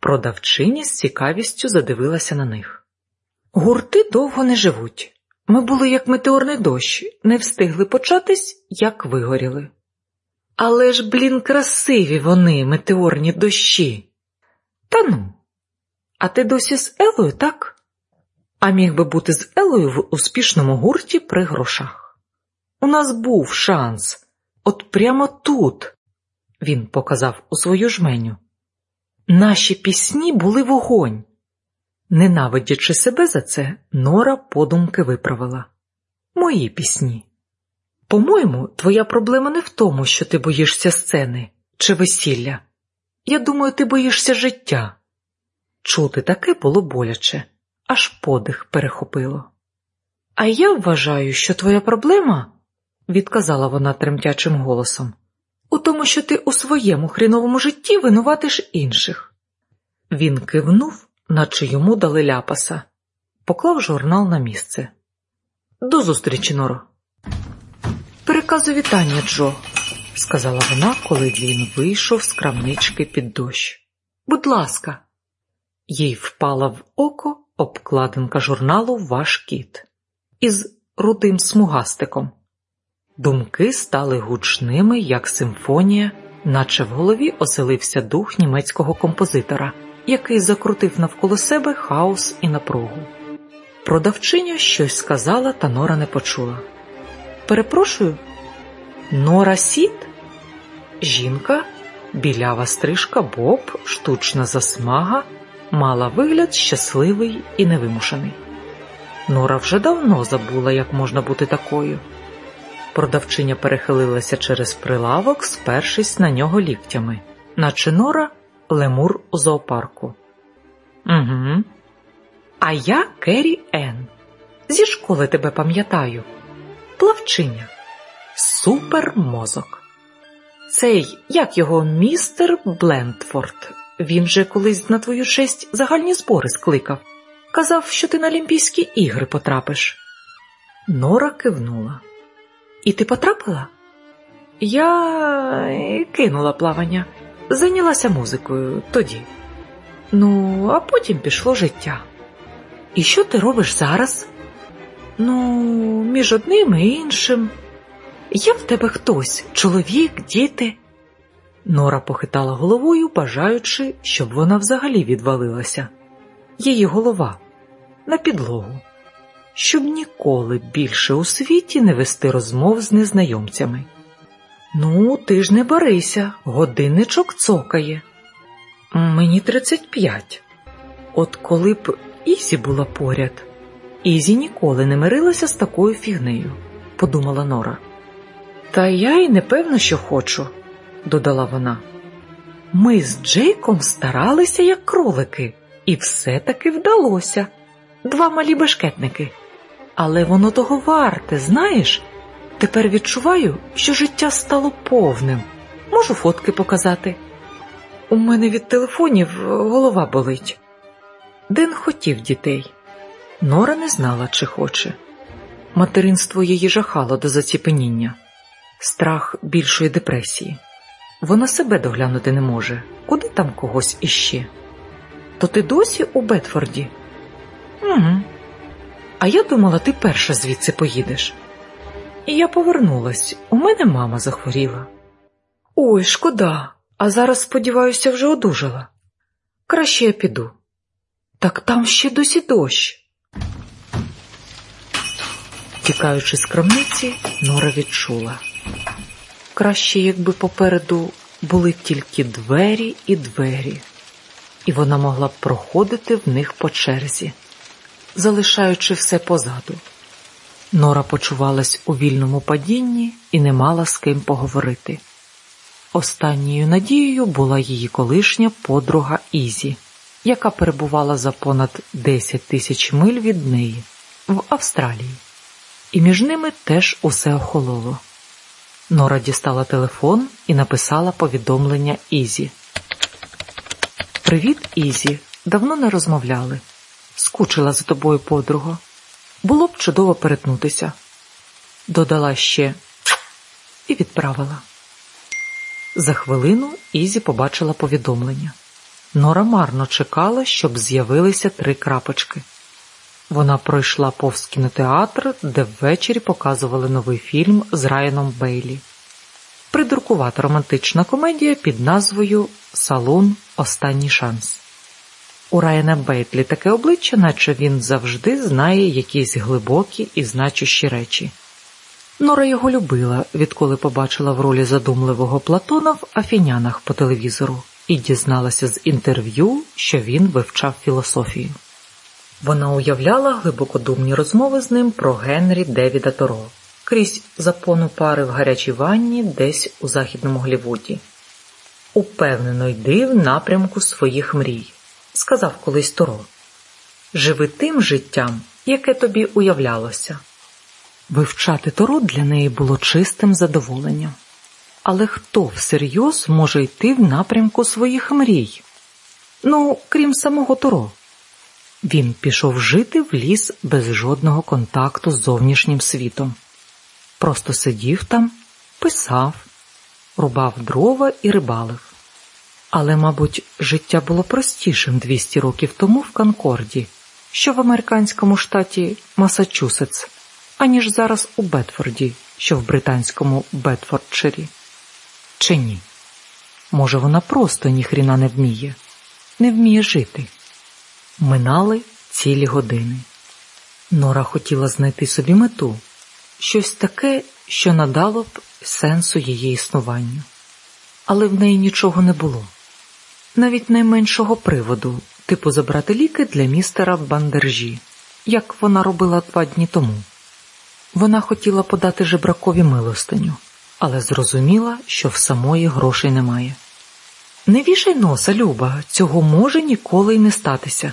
Продавчиня з цікавістю задивилася на них. Гурти довго не живуть. Ми були як метеорний дощ, не встигли початись, як вигоріли. Але ж, блін, красиві вони, метеорні дощі. Та ну, а ти досі з Елою, так? А міг би бути з Елою в успішному гурті при грошах. У нас був шанс, от прямо тут, він показав у свою жменю. Наші пісні були вогонь. Ненавидячи себе за це, Нора подумки виправила Мої пісні. По-моєму, твоя проблема не в тому, що ти боїшся сцени чи весілля. Я думаю, ти боїшся життя. Чути таке було боляче, аж подих перехопило. А я вважаю, що твоя проблема, відказала вона тремтячим голосом, тому, що ти у своєму хріновому житті винуватиш інших. Він кивнув, наче йому дали ляпаса, поклав журнал на місце. До зустрічі, Норо. Переказу вітання, Джо, сказала вона, коли він вийшов з крамнички під дощ. Будь ласка, їй впала в око обкладинка журналу Ваш кіт із рудим смугастиком. Думки стали гучними, як симфонія, наче в голові оселився дух німецького композитора, який закрутив навколо себе хаос і напругу. Продавчиня щось сказала, та Нора не почула. Перепрошую, Нора Сіт? Жінка, білява стрижка Боб, штучна засмага, мала вигляд щасливий і невимушений. Нора вже давно забула, як можна бути такою. Продавчиня перехилилася через прилавок, спершись на нього ліктями, наче Нора лемур у зоопарку. Угу. А я Керрі Ен. Зі школи тебе пам'ятаю. Плавчиня, супермозок. Цей, як його, містер Блендфорд. Він же колись на твою честь загальні збори скликав. Казав, що ти на Олімпійські ігри потрапиш. Нора кивнула. І ти потрапила? Я кинула плавання, зайнялася музикою тоді. Ну, а потім пішло життя. І що ти робиш зараз? Ну, між одним і іншим. Є в тебе хтось, чоловік, діти. Нора похитала головою, бажаючи, щоб вона взагалі відвалилася. Її голова на підлогу, щоб ніколи більше у світі не вести розмов з незнайомцями. Ну, ти ж не барися, годинничок цокає. Мені 35. От коли б Ізі була поряд, Ізі ніколи не мирилася з такою фігнею, подумала Нора. Та я й не певна, що хочу, додала вона. Ми з Джейком старалися, як кролики, і все таки вдалося. Два малі бешкетники. Але воно того варте, знаєш? Тепер відчуваю, що життя стало повним. Можу фотки показати. У мене від телефонів голова болить. Ден хотів дітей. Нора не знала, чи хоче. Материнство її жахало до заціпеніння, страх більшої депресії. Вона себе доглянути не може, куди там когось іще. То ти досі у Бетфорді? Угу. А я думала, ти перша звідси поїдеш. І я повернулась, у мене мама захворіла. Ой, шкода, а зараз, сподіваюся, вже одужала. Краще я піду. Так там ще досі дощ. Тікаючи з крамниці, Нора відчула. Краще, якби попереду були тільки двері і двері, і вона могла б проходити в них по черзі, залишаючи все позаду. Нора почувалась у вільному падінні і не мала з ким поговорити. Останньою надією була її колишня подруга Ізі, яка перебувала за понад 10 тисяч миль від неї в Австралії, і між ними теж усе охололо. Нора дістала телефон і написала повідомлення Ізі. Привіт, Ізі. Давно не розмовляли. Скучила за тобою подруга. Було б чудово перетнутися. Додала ще і відправила. За хвилину Ізі побачила повідомлення. Нора марно чекала, щоб з'явилися три крапочки. Вона пройшла повз кінотеатр, де ввечері показували новий фільм з Райаном Бейлі. Придуркувата романтична комедія під назвою Салон Останній шанс. У Райана Бейтлі таке обличчя, наче він завжди знає якісь глибокі і значущі речі. Нора його любила, відколи побачила в ролі задумливого Платона в афінянах по телевізору і дізналася з інтерв'ю, що він вивчав філософію. Вона уявляла глибокодумні розмови з ним про Генрі Девіда Торо крізь запону пари в гарячій ванні десь у західному Глівуді. Упевнено йди в напрямку своїх мрій, сказав колись Торо. Живи тим життям, яке тобі уявлялося. Вивчати Торо для неї було чистим задоволенням. Але хто всерйоз може йти в напрямку своїх мрій? Ну, крім самого Торо. Він пішов жити в ліс без жодного контакту з зовнішнім світом. Просто сидів там, писав, рубав дрова і рибалив. Але, мабуть, життя було простішим 200 років тому в Конкорді, що в американському штаті Масачусетс, аніж зараз у Бетфорді, що в британському Бетфордширі. Чи ні? Може, вона просто ніхріна не вміє, не вміє жити. Минали цілі години. Нора хотіла знайти собі мету, щось таке, що надало б сенсу її існуванню. Але в неї нічого не було, навіть найменшого приводу, типу забрати ліки для містера Бандержі, як вона робила два дні тому. Вона хотіла подати жебракові милостиню, але зрозуміла, що в самої грошей немає. Не вішай носа, Люба, цього може ніколи й не статися.